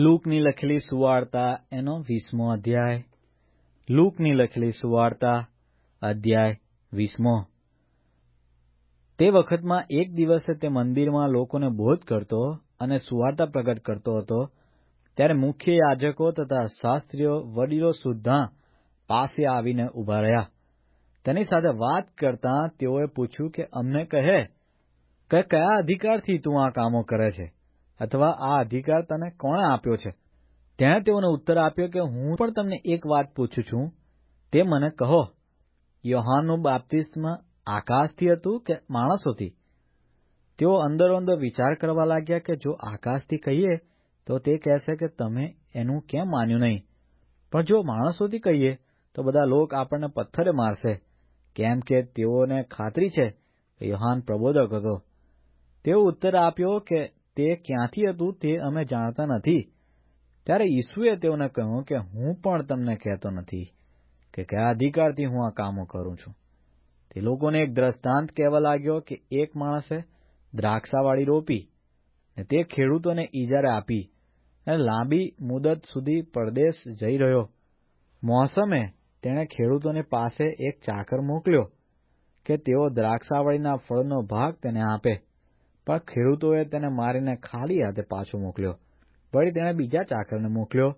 લૂકની લખેલી સુવાર્તા એનો વીસમો અધ્યાય લૂકની લખેલી સુવાર્તા અધ્યાય વીસમો તે વખતમાં એક દિવસે તે મંદિરમાં લોકોને બોધ કરતો અને સુવાર્તા પ્રગટ કરતો હતો. ત્યારે મુખ્ય યાજકો તથા શાસ્ત્રીઓ વડીલો સુદ્ધા પાસે આવીને ઊભા રહ્યા. તેની સાથે વાત કરતા તેઓએ પૂછ્યું કે અમને કહે, કે, કયા અધિકારથી તું આ કામો કરે છે? અથવા આ અધિકાર તને કોણે આપ્યો છે? તેણે તેઓને ઉત્તર આપ્યો કે હું પણ તમને એક વાત પૂછું છું. તે મને કહો. યોહાનનું બાપ્તિસ્મ આકાશથી હતું કે માણસોથી? તેઓ અંદરો અંદર વિચાર કરવા લાગ્યા કે જો આકાશથી કહીએ, તો તે કહેશે કે તમે એનું કેમ માન્યું નહીં? પણ જો માણસોથી કહીએ, તો બધા લોક આપણને પથ્થરે મારશે. કેમ કે તેઓને ખાતરી છે કે યોહાન પ્રબોધક હતો. તેઓ ઉત્તર આપ્યો કે તે ક્યાંથી હતું તે અમે જાણતા નથી. ત્યારે ઈસુએ તેઓને કહ્યું કે હું પણ તમને કહેતો નથી કે કયા અધિકારથી હું આ કામો કરું છું. તે લોકોને એક દ્રષ્ટાંત કહેવા લાગ્યો કે એક માણસે દ્રાક્ષાવાળી રોપી ને તે ખેડૂતોને ઈજારે આપી અને લાંબી મુદત સુધી પરદેશ જઈ રહ્યો. મોસમે તેણે ખેડૂતોની પાસે એક ચાકર મોકલ્યો કે તેઓ દ્રાક્ષાવાળીના ફળનો ભાગ તેને આપે. પણ ખેડૂતોએ તેને મારીને ખાલી હાથે પાછો મોકલ્યો. વળી તેણે બીજા ચાકરને મોકલ્યો.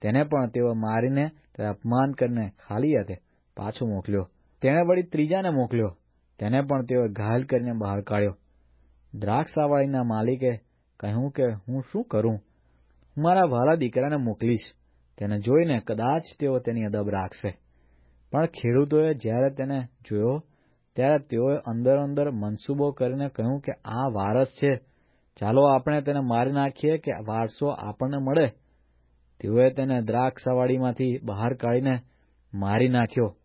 તેને પણ તેઓ મારીને તે અપમાન કરીને ખાલી હાથે પાછો મોકલ્યો. તેણે વળી ત્રીજાને મોકલ્યો. તેને પણ તેઓ ઘાયલ કરીને બહાર કાઢ્યો. દ્રાક્ષાવાળીના માલિકે કહ્યું કે હું શું કરું? હું મારા વાલા દીકરાને મોકલીશ. તેને જોઈને કદાચ તેઓ તેની અદબ રાખશે. પણ ખેડૂતોએ જ્યારે તેને જોયો ત્યારે તેઓએ અંદર અંદર મનસૂબો કરીને કહ્યું કે આ વારસ છે. ચાલો આપણે તેને મારી નાખીએ કે વારસો આપણને મળે. તેઓએ તેને દ્રાક્ષાવાડીમાંથી બહાર કાઢીને મારી નાખ્યો.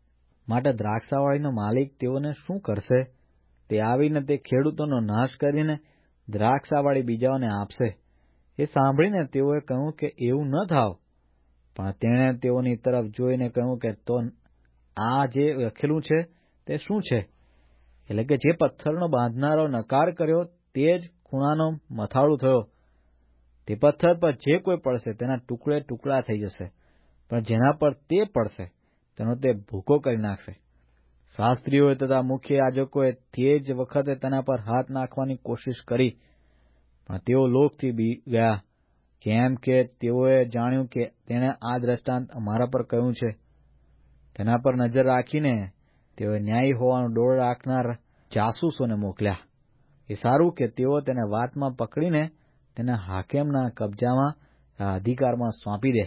માટે દ્રાક્ષાવાડીનો માલિક તેઓને શું કરશે? તે આવીને તે ખેડૂતોનો નાશ કરીને દ્રાક્ષાવાડી બીજાઓને આપશે. એ સાંભળીને તેઓએ કહ્યું કે એવું ન થાવ. પણ તેણે તેઓની તરફ જોઈને કહ્યું કે તો આ જે લખેલું છે તે શું છે? એટલે કે જે પથ્થરનો બાંધનારો નકાર કર્યો તે જ ખૂણાનો મથાળું થયો. તે પથ્થર પર જે કોઈ પડશે તેના ટુકડે ટુકડા થઈ જશે. પણ જેના પર તે પડશે, તેનો તે ભૂકો કરી નાખશે. શાસ્ત્રીઓએ તથા મુખ્ય યાજકોએ તે જ વખતે તેના પર હાથ નાખવાની કોશિશ કરી. પણ તેઓ લોકથી બી ગયા, કેમ કે તેઓએ જાણ્યું કે તેણે આ દ્રષ્ટાંત અમારા પર કહ્યું છે. તેના પર નજર રાખીને તેઓએ ન્યાયી હોવાનો ડોળ રાખનાર જાસૂસોને મોકલ્યા. એ સારું કે તેઓ તેને વાતમાં પકડીને તેને હાકેમના કબજામાં અધિકારમાં સોંપી દે.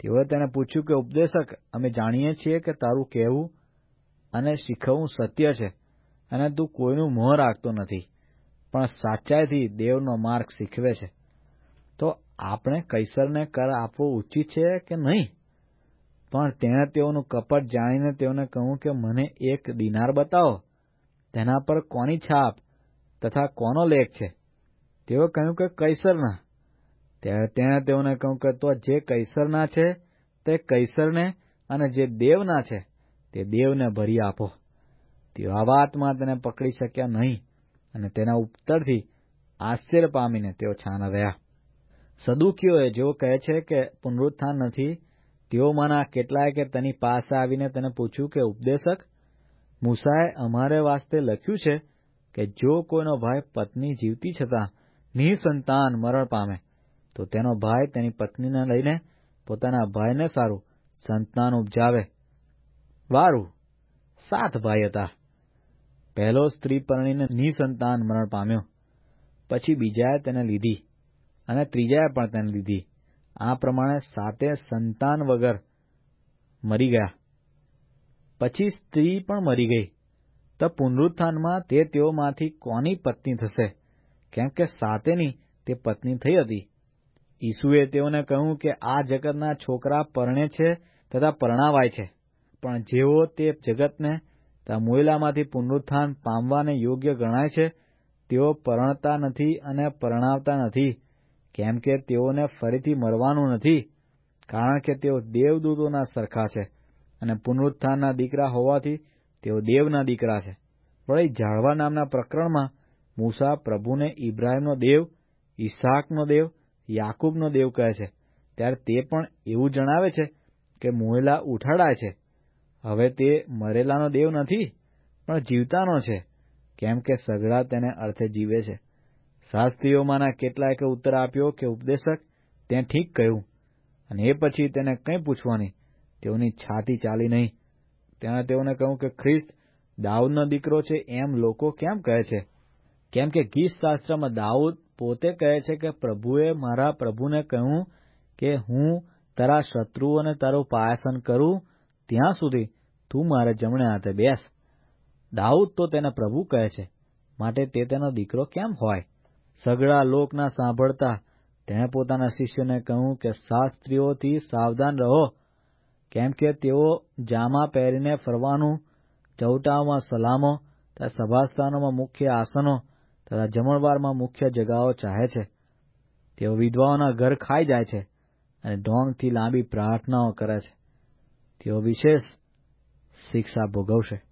તેઓએ તેને પૂછ્યું કે, ઉપદેશક, અમે જાણીએ છીએ કે તારું કહેવું અને શીખવવું સત્ય છે અને તું કોઈનું મોં રાખતો નથી, પણ સાચાઈથી દેવનો માર્ગ શીખવે છે. તો આપણે કૈસરને કર આપવો ઉચિત છે કે નહીં? પણ તેણે તેઓનું કપટ જાણીને તેઓને કહ્યું કે મને એક દિનાર બતાવો. તેના પર કોની છાપ તથા કોનો લેખ છે? તેઓ કહ્યું કે કૈસરના. ત્યારે તેણે તેઓને કહ્યું કે તો જે કૈસરના છે તે કૈસરને અને જે દેવના છે તે દેવને ભરી આપો. તેઓ આ વાતમાં તેને પકડી શક્યા નહીં અને તેના ઉત્તરથી આશ્ચર્ય પામીને તેઓ છાના રહ્યા. સદુકીઓએ જેઓ કહે છે કે પુનરુત્થાન નથી તેઓમાંના કેટલાય કે તેની પાસે આવીને તેને પૂછ્યું કે, ઉપદેશક, મૂસાએ અમારે વાસ્તે લખ્યું છે કે જો કોઈનો ભાઈ પત્ની જીવતી છતાં નિસંતાન મરણ પામે, તો તેનો ભાઈ તેની પત્નીને લઈને પોતાના ભાઈને સારું સંતાન ઉપજાવે. વારું, સાત ભાઈ હતા. પહેલો સ્ત્રી પરણીને નિસંતાન મરણ પામ્યો. પછી બીજાએ તેને લીધી અને ત્રીજાએ પણ તેને લીધી. આ પ્રમાણે સાતે સંતાન વગર મરી ગયા. પછી સ્ત્રી પણ મરી ગઈ. તો પુનરુત્થાનમાં તે તેઓમાંથી કોની પત્ની થશે? કેમ કે સાતેની તે પત્ની થઈ હતી. ઈસુએ તેઓને કહ્યું કે આ જગતના છોકરા પરણે છે તથા પરણાવાય છે. પણ જેઓ તે જગતને મોયલામાંથી પુનરુત્થાન પામવાને યોગ્ય ગણાય છે, તેઓ પરણતા નથી અને પરણાવતા નથી. કેમ કે તેઓને ફરીથી મરવાનું નથી, કારણ કે તેઓ દેવદૂતોના સરખા છે અને પુનરુત્થાનના દીકરા હોવાથી તેઓ દેવના દીકરા છે. વળી ઝાડવા નામના પ્રકરણમાં મૂસા પ્રભુને ઇબ્રાહીમનો દેવ ઇસાકનો દેવ, યાકૂબનો દેવ કહે છે. ત્યારે તે પણ એવું જણાવે છે કે મોહેલા ઉઠાડાય છે. હવે તે મરેલાનો દેવ નથી, પણ જીવતાનો છે, કેમ કે સઘળા તેને અર્થે જીવે છે. શાસ્ત્રીઓમાંના કેટલાયકે ઉત્તર આપ્યો કે ઉપદેશક તે ઠીક કહ્યું અને એ પછી તેને કંઈ પૂછવાની તેઓની છાતી ચાલી નહીં. તેણે તેઓને કહ્યું કે, ખ્રિસ્ત, દાઉદનો દીકરો છે એમ લોકો કેમ કહે છે? કેમ કે ગીત શાસ્ત્રમાં દાઉદ પોતે કહે છે કે, પ્રભુએ મારા પ્રભુને કહ્યું કે, હું તારા શત્રુઓને તારું પાયાસન કરું ત્યાં સુધી તું મારે જમણે હાથે બેસ. દાઉદ તો તેને પ્રભુ કહે છે. માટે તે તેનો દીકરો કેમ હોય? સઘળા લોકના સાંભળતા તેણે પોતાના શિષ્યોને કહ્યું કે શાસ્ત્રીઓથી સાવધાન રહો. કેમ કે તેઓ જામા પહેરીને ફરવાનું ચૌટાઓમાં સલામો, તથા સભાસ્થાનોમાં મુખ્ય આસનો, તથા જમણવારમાં મુખ્ય જગાઓ ચાહે છે. તેઓ વિધવાઓના ઘર ખાઈ જાય છે અને ઢોંગથી લાંબી પ્રાર્થનાઓ કરે છે. તેઓ વિશેષ શિક્ષા ભોગવશે.